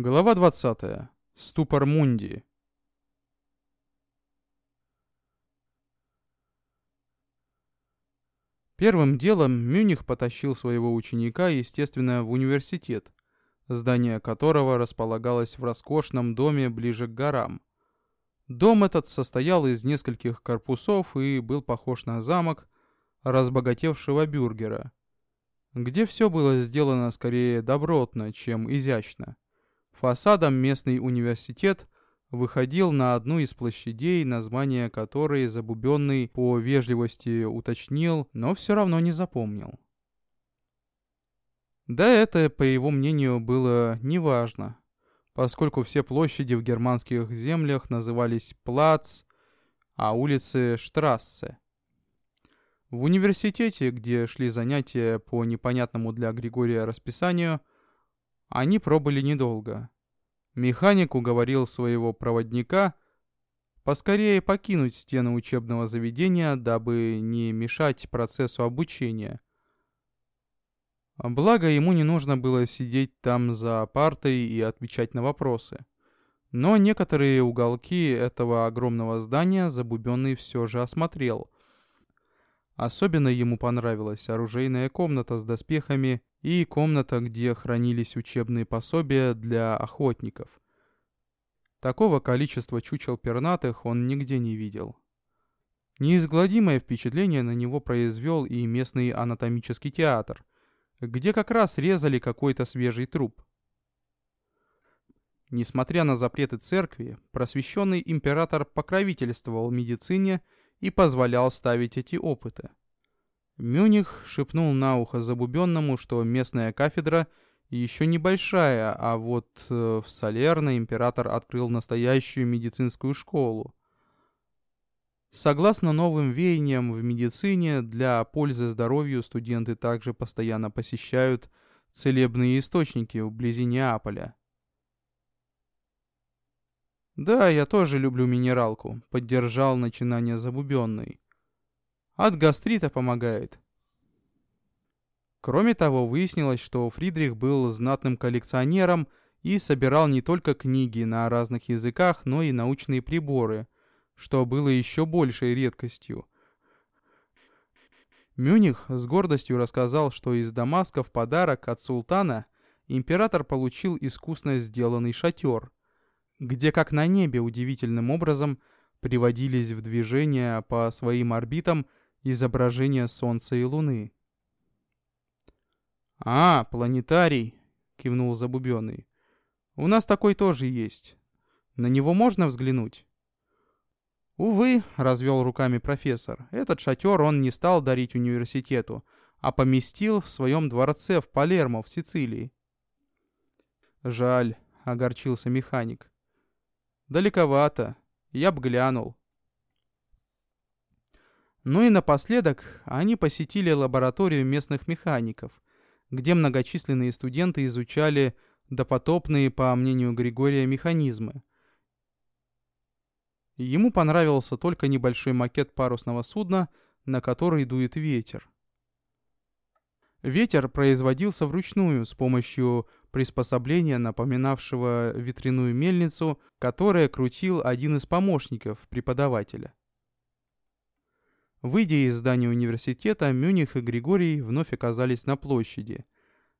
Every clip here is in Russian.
Глава 20. Ступор Мунди. Первым делом Мюних потащил своего ученика, естественно, в университет, здание которого располагалось в роскошном доме ближе к горам. Дом этот состоял из нескольких корпусов и был похож на замок разбогатевшего бюргера, где все было сделано скорее добротно, чем изящно. Фасадом местный университет выходил на одну из площадей, название которой Забубенный по вежливости уточнил, но все равно не запомнил. Да это, по его мнению, было неважно, поскольку все площади в германских землях назывались «плац», а улицы «штрассе». В университете, где шли занятия по непонятному для Григория расписанию, они пробыли недолго. Механик уговорил своего проводника поскорее покинуть стены учебного заведения, дабы не мешать процессу обучения. Благо, ему не нужно было сидеть там за партой и отвечать на вопросы. Но некоторые уголки этого огромного здания Забубенный все же осмотрел – Особенно ему понравилась оружейная комната с доспехами и комната, где хранились учебные пособия для охотников. Такого количества чучел пернатых он нигде не видел. Неизгладимое впечатление на него произвел и местный анатомический театр, где как раз резали какой-то свежий труп. Несмотря на запреты церкви, просвещенный император покровительствовал медицине – и позволял ставить эти опыты. Мюних шепнул на ухо Забубенному, что местная кафедра еще небольшая, а вот э, в Салерно император открыл настоящую медицинскую школу. Согласно новым веяниям в медицине, для пользы здоровью студенты также постоянно посещают целебные источники вблизи Неаполя. «Да, я тоже люблю минералку», — поддержал начинание Забубенный. «От гастрита помогает». Кроме того, выяснилось, что Фридрих был знатным коллекционером и собирал не только книги на разных языках, но и научные приборы, что было еще большей редкостью. Мюних с гордостью рассказал, что из Дамаска в подарок от султана император получил искусно сделанный шатер — где как на небе удивительным образом приводились в движение по своим орбитам изображения Солнца и Луны. «А, планетарий!» — кивнул Забубенный. «У нас такой тоже есть. На него можно взглянуть?» «Увы», — развел руками профессор, — «этот шатер он не стал дарить университету, а поместил в своем дворце в Палермо, в Сицилии». «Жаль», — огорчился механик. Далековато. Я б глянул. Ну и напоследок они посетили лабораторию местных механиков, где многочисленные студенты изучали допотопные, по мнению Григория, механизмы. Ему понравился только небольшой макет парусного судна, на который дует ветер. Ветер производился вручную с помощью приспособления, напоминавшего ветряную мельницу, которая крутил один из помощников преподавателя. Выйдя из здания университета, Мюних и Григорий вновь оказались на площади.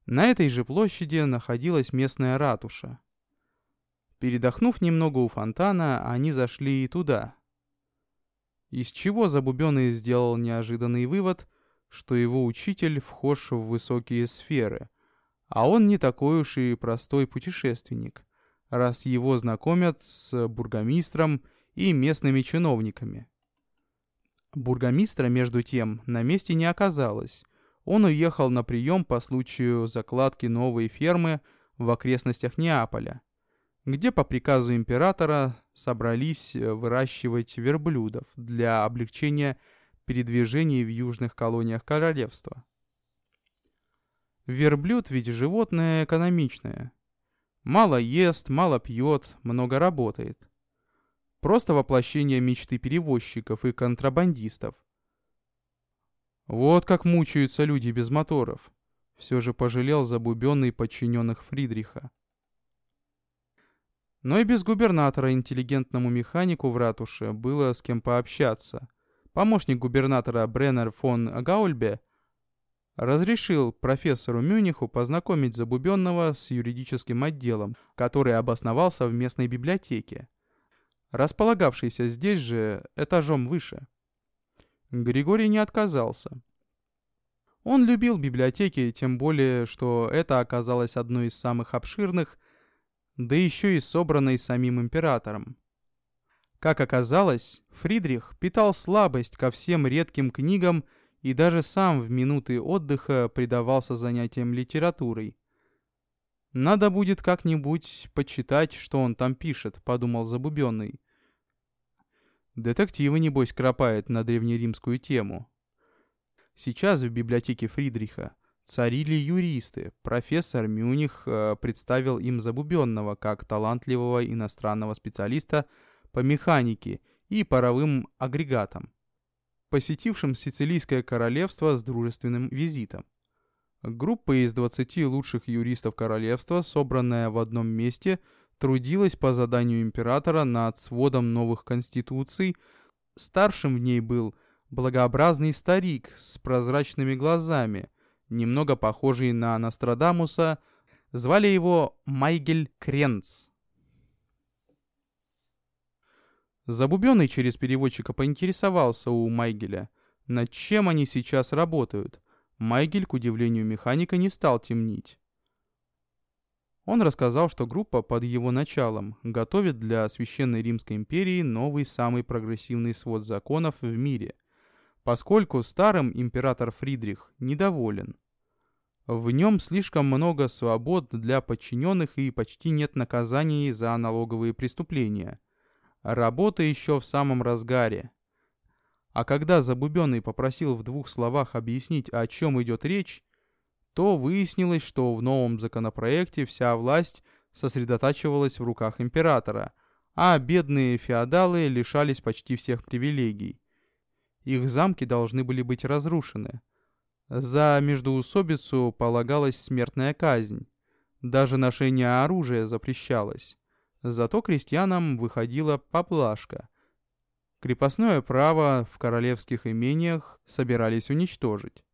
На этой же площади находилась местная ратуша. Передохнув немного у фонтана, они зашли и туда. Из чего Забубенный сделал неожиданный вывод, что его учитель вхож в высокие сферы – а он не такой уж и простой путешественник, раз его знакомят с бургомистром и местными чиновниками. Бургомистра, между тем, на месте не оказалось. Он уехал на прием по случаю закладки новой фермы в окрестностях Неаполя, где по приказу императора собрались выращивать верблюдов для облегчения передвижений в южных колониях королевства. Верблюд ведь животное экономичное. Мало ест, мало пьет, много работает. Просто воплощение мечты перевозчиков и контрабандистов. Вот как мучаются люди без моторов. Все же пожалел забубенный подчиненных Фридриха. Но и без губернатора интеллигентному механику в ратуше было с кем пообщаться. Помощник губернатора Бреннер фон Гаульбе разрешил профессору Мюниху познакомить Забубенного с юридическим отделом, который обосновался в местной библиотеке, располагавшейся здесь же этажом выше. Григорий не отказался. Он любил библиотеки, тем более, что это оказалось одной из самых обширных, да еще и собранной самим императором. Как оказалось, Фридрих питал слабость ко всем редким книгам и даже сам в минуты отдыха предавался занятиям литературой. «Надо будет как-нибудь почитать, что он там пишет», — подумал Забубенный. Детективы, небось, кропает на древнеримскую тему. Сейчас в библиотеке Фридриха царили юристы. Профессор Мюних э, представил им Забубенного как талантливого иностранного специалиста по механике и паровым агрегатам, посетившим Сицилийское королевство с дружественным визитом. Группа из 20 лучших юристов королевства, собранная в одном месте, трудилась по заданию императора над сводом новых конституций. Старшим в ней был благообразный старик с прозрачными глазами, немного похожий на Нострадамуса, звали его Майгель Кренц. Забубенный через переводчика поинтересовался у Майгеля, над чем они сейчас работают. Майгель, к удивлению механика, не стал темнить. Он рассказал, что группа под его началом готовит для Священной Римской империи новый самый прогрессивный свод законов в мире, поскольку старым император Фридрих недоволен. В нем слишком много свобод для подчиненных и почти нет наказаний за налоговые преступления – Работа еще в самом разгаре. А когда Забубенный попросил в двух словах объяснить, о чем идет речь, то выяснилось, что в новом законопроекте вся власть сосредотачивалась в руках императора, а бедные феодалы лишались почти всех привилегий. Их замки должны были быть разрушены. За междоусобицу полагалась смертная казнь. Даже ношение оружия запрещалось. Зато крестьянам выходила поблажка. Крепостное право в королевских имениях собирались уничтожить.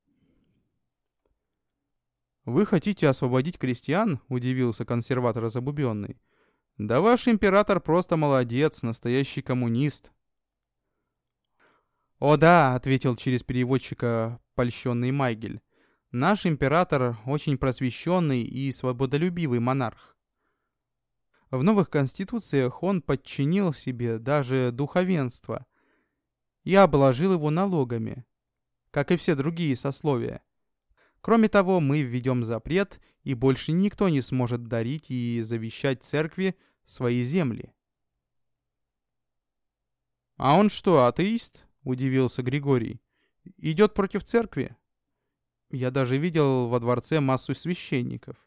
«Вы хотите освободить крестьян?» – удивился консерватор Забубенный. «Да ваш император просто молодец, настоящий коммунист». «О да», — ответил через переводчика польщенный Майгель. «Наш император очень просвещенный и свободолюбивый монарх. В новых конституциях он подчинил себе даже духовенство и обложил его налогами, как и все другие сословия. Кроме того, мы введем запрет, и больше никто не сможет дарить и завещать церкви свои земли. «А он что, атеист?» – удивился Григорий. «Идет против церкви?» Я даже видел во дворце массу священников.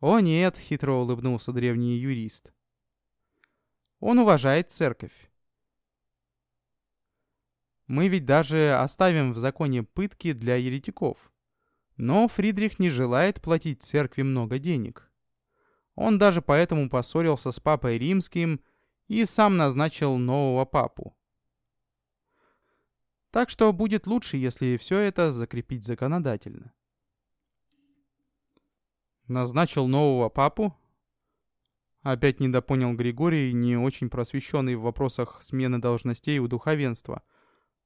«О нет», — хитро улыбнулся древний юрист. «Он уважает церковь. Мы ведь даже оставим в законе пытки для еретиков. Но Фридрих не желает платить церкви много денег. Он даже поэтому поссорился с папой римским и сам назначил нового папу. Так что будет лучше, если все это закрепить законодательно. Назначил нового папу? Опять недопонял Григорий, не очень просвещенный в вопросах смены должностей у духовенства.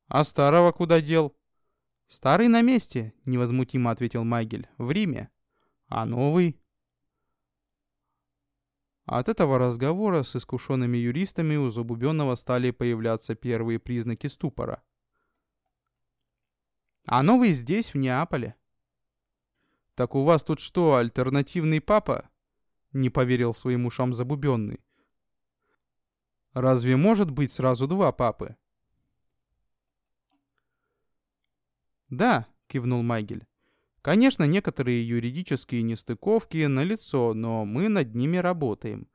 А старого куда дел? Старый на месте, невозмутимо ответил Майгель. В Риме. А новый? От этого разговора с искушенными юристами у Забубенного стали появляться первые признаки ступора. А новый здесь, в Неаполе. «Так у вас тут что, альтернативный папа?» Не поверил своим ушам забубенный. «Разве может быть сразу два папы?» «Да», — кивнул Майгель. «Конечно, некоторые юридические нестыковки налицо, но мы над ними работаем».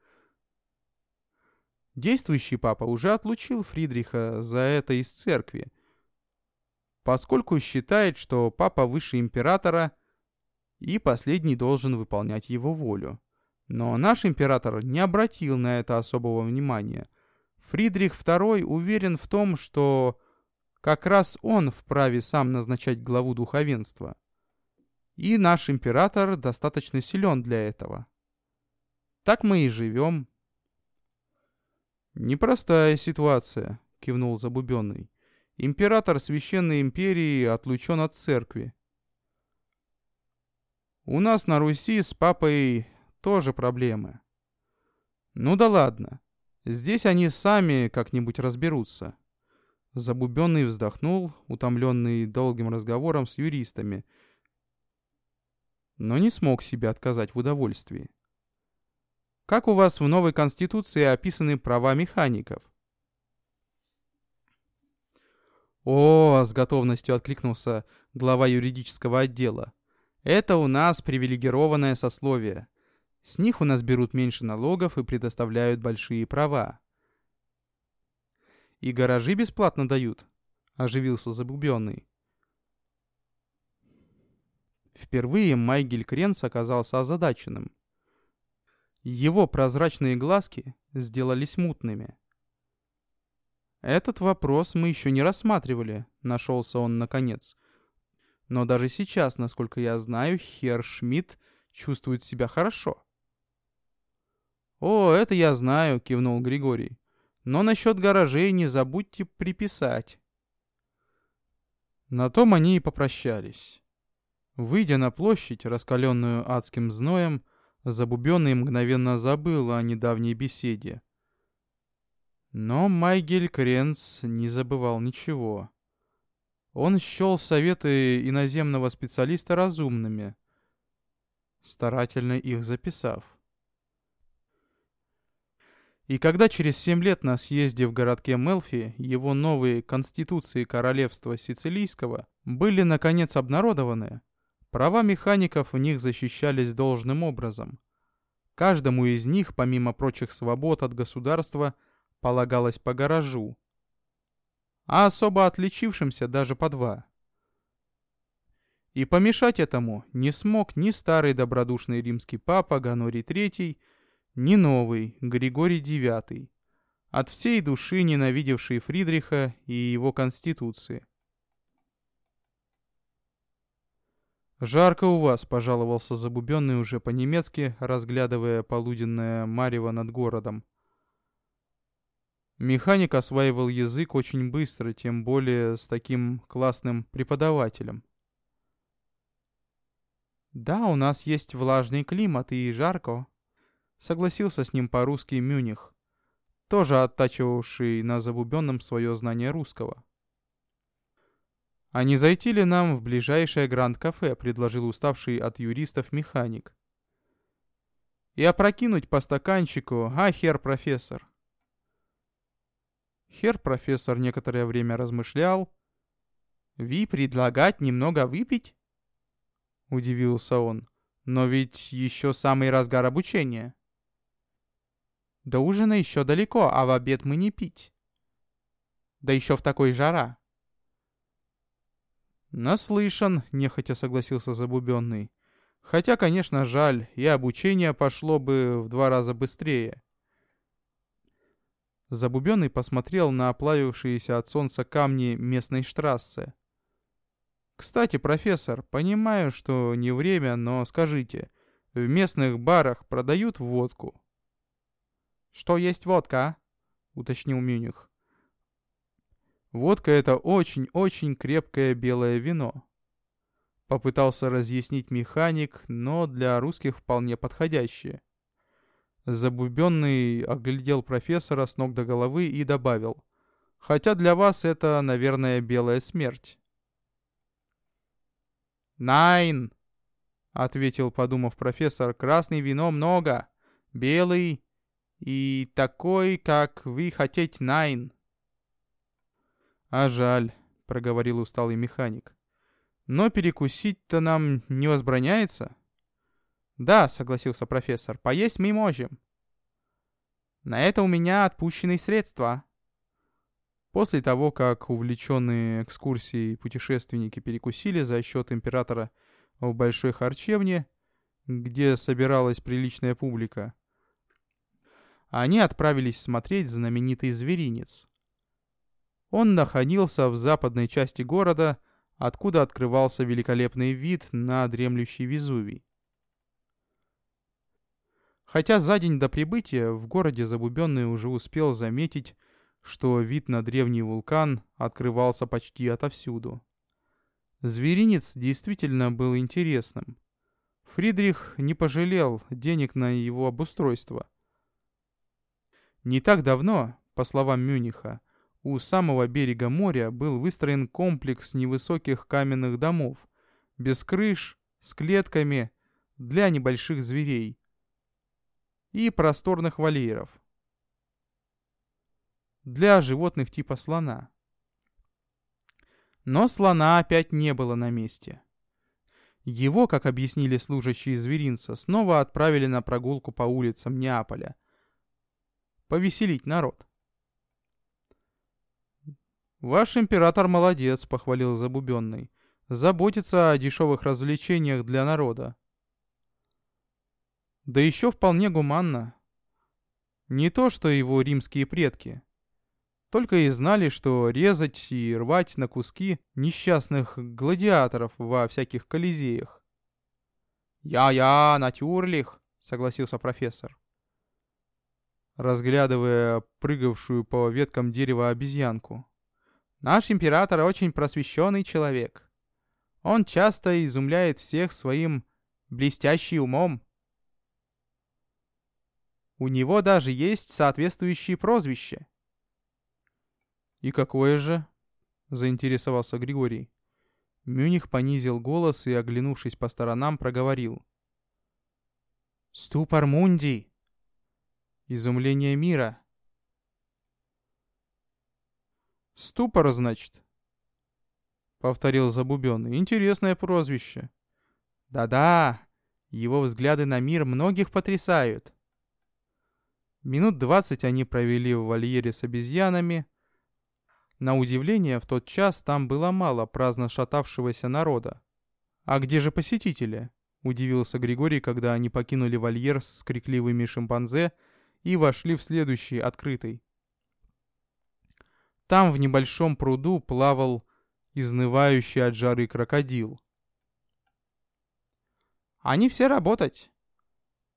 Действующий папа уже отлучил Фридриха за это из церкви, поскольку считает, что папа выше императора — и последний должен выполнять его волю. Но наш император не обратил на это особого внимания. Фридрих II уверен в том, что как раз он вправе сам назначать главу духовенства. И наш император достаточно силен для этого. Так мы и живем. «Непростая ситуация», — кивнул Забубенный. «Император Священной Империи отлучен от церкви. У нас на Руси с папой тоже проблемы. Ну да ладно. Здесь они сами как-нибудь разберутся. Забубенный вздохнул, утомленный долгим разговором с юристами, но не смог себе отказать в удовольствии. Как у вас в новой конституции описаны права механиков? О, с готовностью откликнулся глава юридического отдела. Это у нас привилегированное сословие. С них у нас берут меньше налогов и предоставляют большие права. И гаражи бесплатно дают, оживился забубенный. Впервые Майгель Кренц оказался озадаченным. Его прозрачные глазки сделались мутными. «Этот вопрос мы еще не рассматривали», — нашелся он наконец. Но даже сейчас, насколько я знаю, Хер Шмидт чувствует себя хорошо. «О, это я знаю», — кивнул Григорий. «Но насчет гаражей не забудьте приписать». На том они и попрощались. Выйдя на площадь, раскаленную адским зноем, Забубенный мгновенно забыл о недавней беседе. Но Майгель Кренц не забывал ничего. Он счел советы иноземного специалиста разумными, старательно их записав. И когда через семь лет на съезде в городке Мелфи его новые конституции королевства Сицилийского были наконец обнародованы, права механиков в них защищались должным образом. Каждому из них, помимо прочих свобод от государства, полагалось по гаражу, а особо отличившимся даже по два. И помешать этому не смог ни старый добродушный римский папа Ганорий III, ни новый Григорий IX, от всей души ненавидевший Фридриха и его конституции. «Жарко у вас», — пожаловался Забубенный уже по-немецки, разглядывая полуденное марево над городом. Механик осваивал язык очень быстро, тем более с таким классным преподавателем. «Да, у нас есть влажный климат и жарко», — согласился с ним по-русски Мюних, тоже оттачивавший на Забубенном свое знание русского. «А не зайти ли нам в ближайшее Гранд-кафе?» — предложил уставший от юристов механик. «И опрокинуть по стаканчику, а, хер-профессор?» Хер-профессор некоторое время размышлял. «Ви предлагать немного выпить?» Удивился он. «Но ведь еще самый разгар обучения». «До ужина еще далеко, а в обед мы не пить». «Да еще в такой жара». «Наслышан», — нехотя согласился Забубенный. «Хотя, конечно, жаль, и обучение пошло бы в два раза быстрее». Забубенный посмотрел на оплавившиеся от солнца камни местной штрассы. «Кстати, профессор, понимаю, что не время, но скажите, в местных барах продают водку?» «Что есть водка?» а?» — уточнил Мюних. «Водка — это очень-очень крепкое белое вино», — попытался разъяснить механик, но для русских вполне подходящее. Забубенный оглядел профессора с ног до головы и добавил. «Хотя для вас это, наверное, белая смерть». «Найн!» — ответил, подумав профессор. «Красный вино много, белый и такой, как вы хотите, найн». «А жаль», — проговорил усталый механик. «Но перекусить-то нам не возбраняется?» «Да», — согласился профессор, — «поесть мы можем». «На это у меня отпущенные средства». После того, как увлеченные экскурсией путешественники перекусили за счет императора в большой харчевне, где собиралась приличная публика. Они отправились смотреть знаменитый зверинец. Он находился в западной части города, откуда открывался великолепный вид на дремлющий Везувий. Хотя за день до прибытия в городе Забубенный уже успел заметить, что вид на древний вулкан открывался почти отовсюду. Зверинец действительно был интересным. Фридрих не пожалел денег на его обустройство. Не так давно, по словам Мюниха, у самого берега моря был выстроен комплекс невысоких каменных домов, без крыш, с клетками, для небольших зверей и просторных вольеров для животных типа слона. Но слона опять не было на месте. Его, как объяснили служащие зверинца, снова отправили на прогулку по улицам Неаполя. Повеселить народ. «Ваш император молодец», — похвалил Забубенный. «Заботится о дешевых развлечениях для народа». Да еще вполне гуманно. Не то, что его римские предки. Только и знали, что резать и рвать на куски несчастных гладиаторов во всяких колизеях. «Я-я, натюрлих», — согласился профессор. Разглядывая прыгавшую по веткам дерева обезьянку. «Наш император очень просвещенный человек. Он часто изумляет всех своим блестящим умом. У него даже есть соответствующие прозвища. «И какое же?» — заинтересовался Григорий. Мюних понизил голос и, оглянувшись по сторонам, проговорил. «Ступор Мунди!» «Изумление мира!» «Ступор, значит?» — повторил Забубенный. «Интересное прозвище». «Да-да, его взгляды на мир многих потрясают». Минут двадцать они провели в вольере с обезьянами, на удивление, в тот час там было мало праздно шатавшегося народа. «А где же посетители?» – удивился Григорий, когда они покинули вольер с крикливыми шимпанзе и вошли в следующий, открытый. Там в небольшом пруду плавал изнывающий от жары крокодил. «Они все работать!»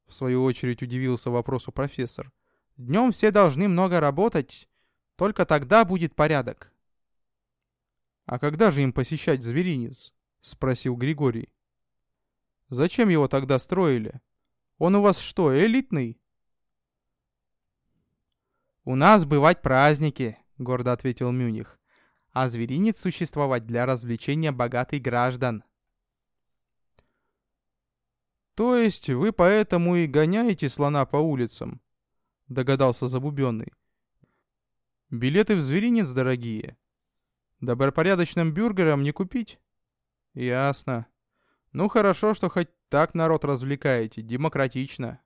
В свою очередь удивился вопросу профессор. «Днем все должны много работать, только тогда будет порядок. «А когда же им посещать зверинец?» — спросил Григорий. «Зачем его тогда строили? Он у вас что, элитный?» «У нас бывать праздники», — гордо ответил Мюних. «А зверинец существовать для развлечения богатых граждан». «То есть вы поэтому и гоняете слона по улицам?» — догадался Забубенный. Билеты в зверинец дорогие. Добропорядочным бюргерам не купить? Ясно. Ну хорошо, что хоть так народ развлекаете, демократично.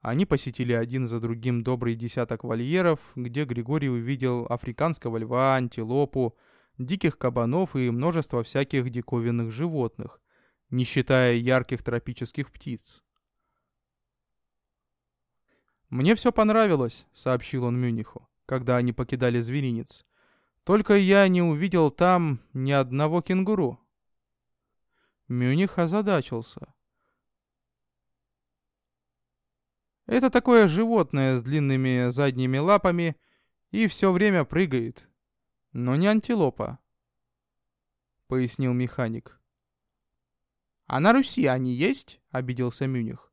Они посетили один за другим добрый десяток вольеров, где Григорий увидел африканского льва, антилопу, диких кабанов и множество всяких диковинных животных, не считая ярких тропических птиц. «Мне все понравилось», — сообщил он Мюниху, когда они покидали зверинец. «Только я не увидел там ни одного кенгуру». Мюних озадачился. Это такое животное с длинными задними лапами и все время прыгает. Но не антилопа, — пояснил механик. «А на Руси они есть?» — обиделся Мюних.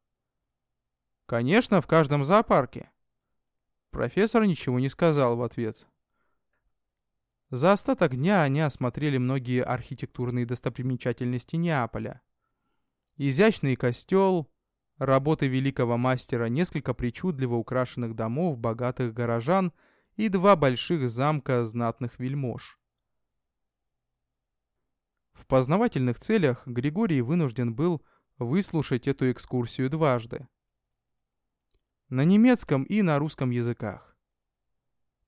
Конечно, в каждом зоопарке. Профессор ничего не сказал в ответ. За остаток дня они осмотрели многие архитектурные достопримечательности Неаполя. Изящный костел, работы великого мастера, несколько причудливо украшенных домов богатых горожан и два больших замка знатных вельмож. В познавательных целях Григорий вынужден был выслушать эту экскурсию дважды на немецком и на русском языках.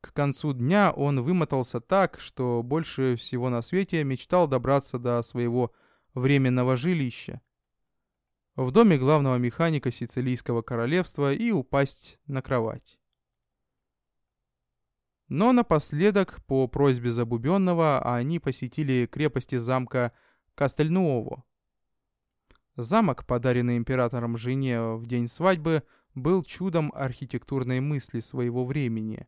К концу дня он вымотался так, что больше всего на свете мечтал добраться до своего временного жилища. в доме главного механика Сицилийского королевства и упасть на кровать. Но напоследок, по просьбе Забубенного, они посетили крепости замка Кастельнуово. Замок, подаренный императором жене в день свадьбы, был чудом архитектурной мысли своего времени.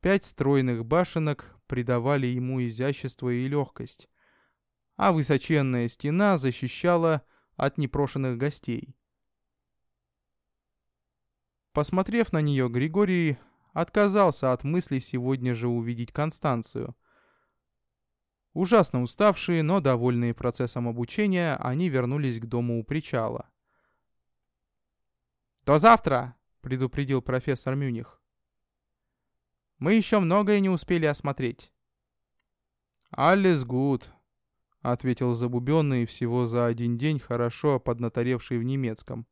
Пять стройных башенок придавали ему изящество и легкость, а высоченная стена защищала от непрошенных гостей. Посмотрев на нее, Григорий отказался от мысли сегодня же увидеть Констанцию. Ужасно уставшие, но довольные процессом обучения, они вернулись к дому у причала. «До завтра!» — предупредил профессор Мюних. «Мы еще многое не успели осмотреть». «Аллес гуд», — ответил забубенный всего за один день, хорошо поднаторевший в немецком.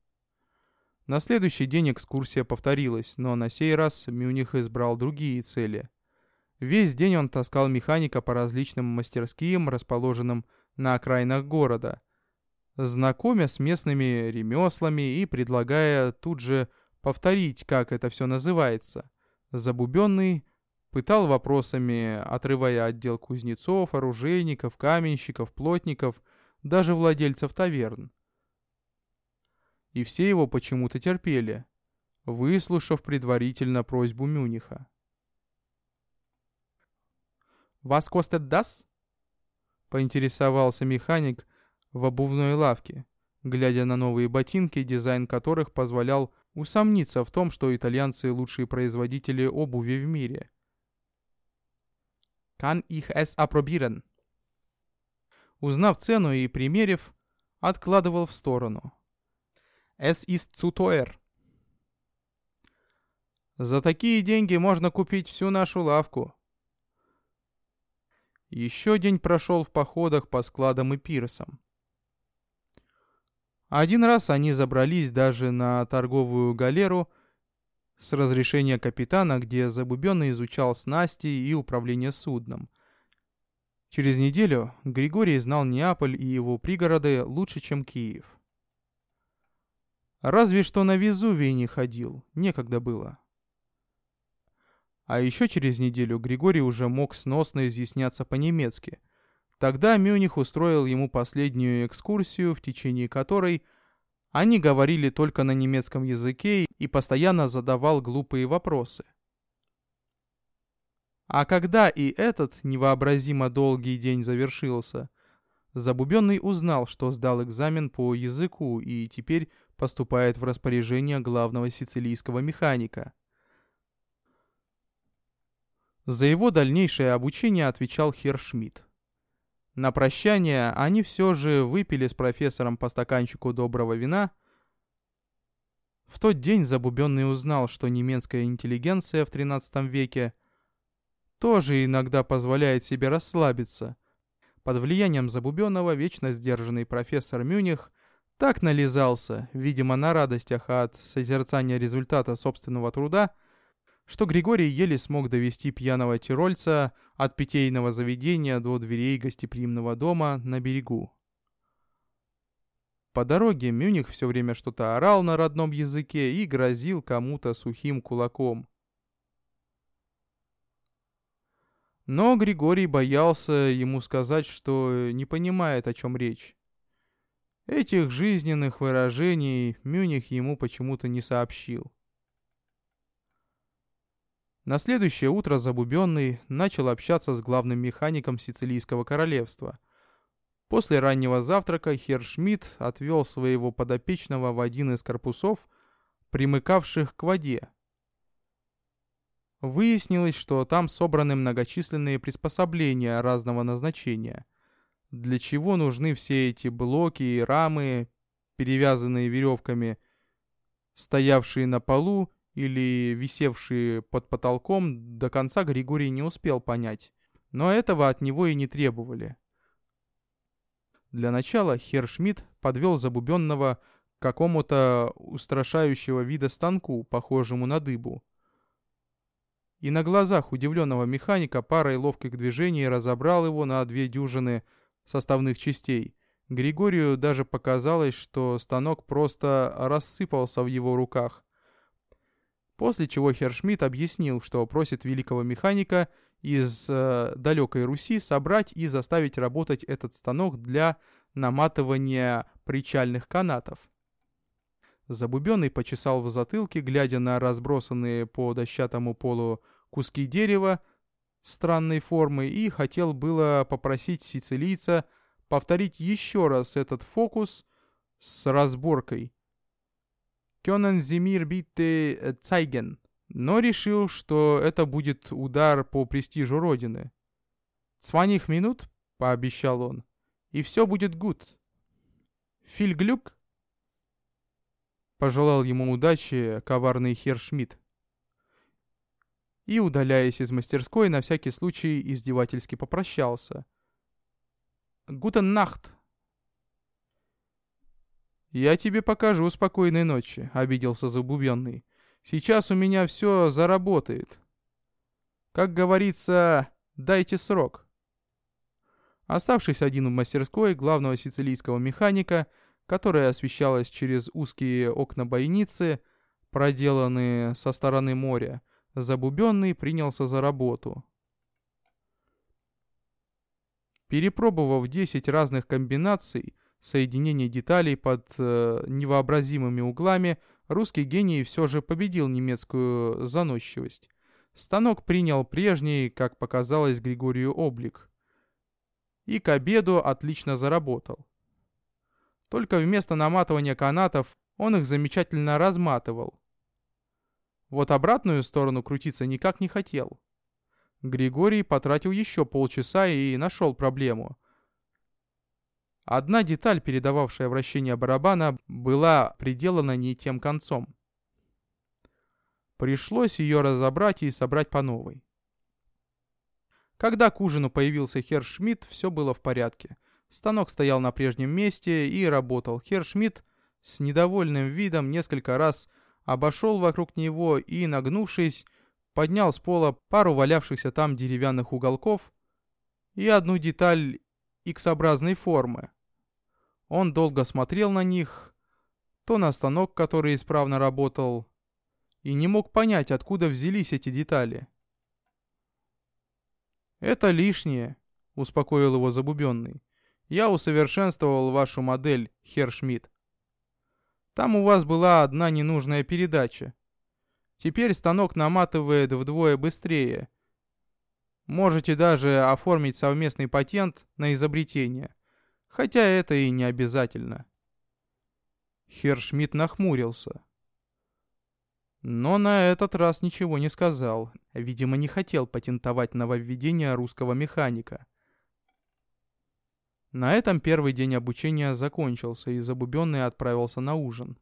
На следующий день экскурсия повторилась, но на сей раз Мюних избрал другие цели. Весь день он таскал механика по различным мастерским, расположенным на окраинах города, знакомя с местными ремеслами и предлагая тут же повторить, как это все называется. Забубенный пытал вопросами, отрывая отдел кузнецов, оружейников, каменщиков, плотников, даже владельцев таверн и все его почему-то терпели, выслушав предварительно просьбу Мюниха. «Вас костет дас?» — поинтересовался механик в обувной лавке, глядя на новые ботинки, дизайн которых позволял усомниться в том, что итальянцы лучшие производители обуви в мире. «Kann ich es approbieren?» Узнав цену и примерив, откладывал в сторону. Es ist zu teuer. За такие деньги можно купить всю нашу лавку. Еще день прошел в походах по складам и пирсам. Один раз они забрались даже на торговую галеру с разрешения капитана, где Забубенный изучал снасти и управление судном. Через неделю Григорий знал Неаполь и его пригороды лучше, чем Киев. Разве что на Везувий не ходил, некогда было. А еще через неделю Григорий уже мог сносно изъясняться по-немецки. Тогда Мюних устроил ему последнюю экскурсию, в течение которой они говорили только на немецком языке и постоянно задавал глупые вопросы. А когда и этот невообразимо долгий день завершился, Забубенный узнал, что сдал экзамен по языку и теперь поступает в распоряжение главного сицилийского механика. За его дальнейшее обучение отвечал Хершмидт. На прощание они все же выпили с профессором по стаканчику доброго вина. В тот день Забубенный узнал, что немецкая интеллигенция в XIII веке тоже иногда позволяет себе расслабиться. Под влиянием Забубенного вечно сдержанный профессор Мюних так нализался, видимо, на радостях от созерцания результата собственного труда, что Григорий еле смог довести пьяного тирольца от питейного заведения до дверей гостеприимного дома на берегу. По дороге Мюних все время что-то орал на родном языке и грозил кому-то сухим кулаком. Но Григорий боялся ему сказать, что не понимает, о чем речь. Этих жизненных выражений Мюних ему почему-то не сообщил. На следующее утро Забубенный начал общаться с главным механиком Сицилийского королевства. После раннего завтрака Херр Шмидт отвел своего подопечного в один из корпусов, примыкавших к воде. Выяснилось, что там собраны многочисленные приспособления разного назначения – для чего нужны все эти блоки и рамы, перевязанные веревками, стоявшие на полу или висевшие под потолком, до конца Григорий не успел понять. Но этого от него и не требовали. Для начала Хершмидт подвел Забубенного к какому-то устрашающего вида станку, похожему на дыбу. И на глазах удивленного механика парой ловких движений разобрал его на две дюжины составных частей, Григорию даже показалось, что станок просто рассыпался в его руках. После чего Хершмидт объяснил, что просит великого механика из э, далекой Руси собрать и заставить работать этот станок для наматывания причальных канатов. Забубенный почесал в затылке, глядя на разбросанные по дощатому полу куски дерева странной формы, и хотел было попросить сицилийца повторить еще раз этот фокус с разборкой. «Кёнен зимир битте цайген», но решил, что это будет удар по престижу Родины. «Цваних минут», — пообещал он, — «и все будет гуд». Фильглюк пожелал ему удачи коварный Хер Шмидт. И, удаляясь из мастерской, на всякий случай издевательски попрощался. «Гутен нахт!» «Я тебе покажу спокойной ночи», — обиделся Забубенный. «Сейчас у меня все заработает. Как говорится, дайте срок». Оставшись один в мастерской главного сицилийского механика, которая освещалась через узкие окна бойницы, проделанные со стороны моря, Забубенный принялся за работу. Перепробовав 10 разных комбинаций, соединения деталей под э, невообразимыми углами, русский гений все же победил немецкую заносчивость. Станок принял прежний, как показалось Григорию, облик. И к обеду отлично заработал. Только вместо наматывания канатов он их замечательно разматывал. Вот обратную сторону крутиться никак не хотел. Григорий потратил еще полчаса и нашел проблему. Одна деталь, передававшая вращение барабана, была приделана не тем концом. Пришлось ее разобрать и собрать по новой. Когда к ужину появился Херр Шмидт, все было в порядке. Станок стоял на прежнем месте и работал. Херр Шмидт с недовольным видом несколько раз обошел вокруг него и, нагнувшись, поднял с пола пару валявшихся там деревянных уголков и одну деталь X-образной формы. Он долго смотрел на них, то на станок, который исправно работал, и не мог понять, откуда взялись эти детали. «Это лишнее», — успокоил его Забубенный. «Я усовершенствовал вашу модель, Херр Шмидт. Там у вас была одна ненужная передача. Теперь станок наматывает вдвое быстрее. Можете даже оформить совместный патент на изобретение. Хотя это и не обязательно. Хершмидт нахмурился. Но на этот раз ничего не сказал. Видимо, не хотел патентовать нововведение русского механика. На этом первый день обучения закончился, и Забубенный отправился на ужин.